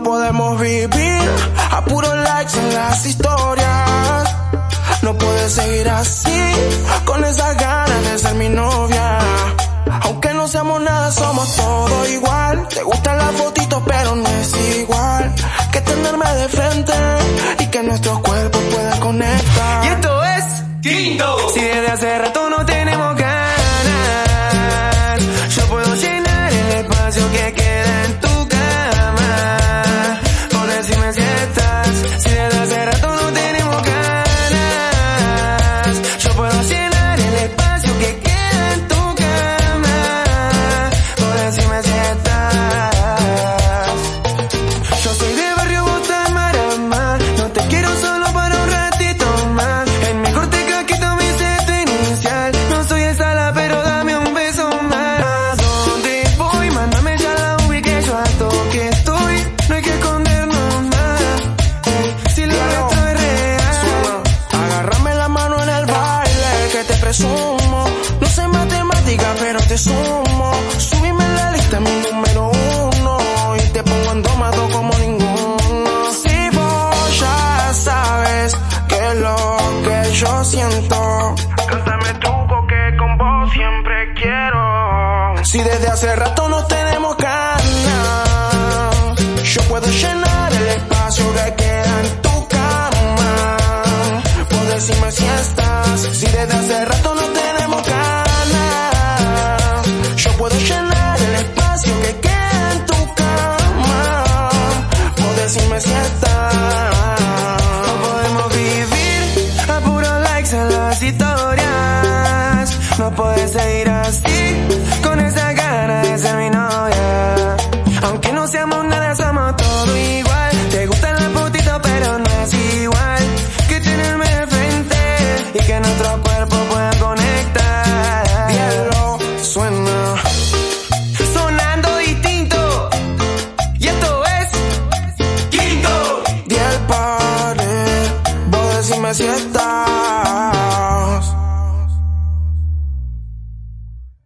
no podemos vivir a puros likes en las historias. No puedes seguir así, con esas ganas de ser mi novia. Aunque no seamos nada, somos todo igual. Te gustan las fotitos, pero no es igual. Que tenerme de frente y que nuestros cuerpos puedan conectar. Y esto es Quinto. Si desde hace rato no tenemos ganas, yo puedo llenar el espacio que queda en tu que presumo. No sé matemática, pero te sumo. Subime en la lista mi número uno y te pongo en domado como ninguno. Si vos ya sabes que lo que yo siento. Cántame truco que con vos siempre quiero. Si desde hace rato no tenemos ganas, si desde hace rato no tenemos ganas, yo puedo llenar el espacio que queda en tu cama. Por decirme si. No podemos vivir a puros likes en las historias. No puedes seguir así, con está.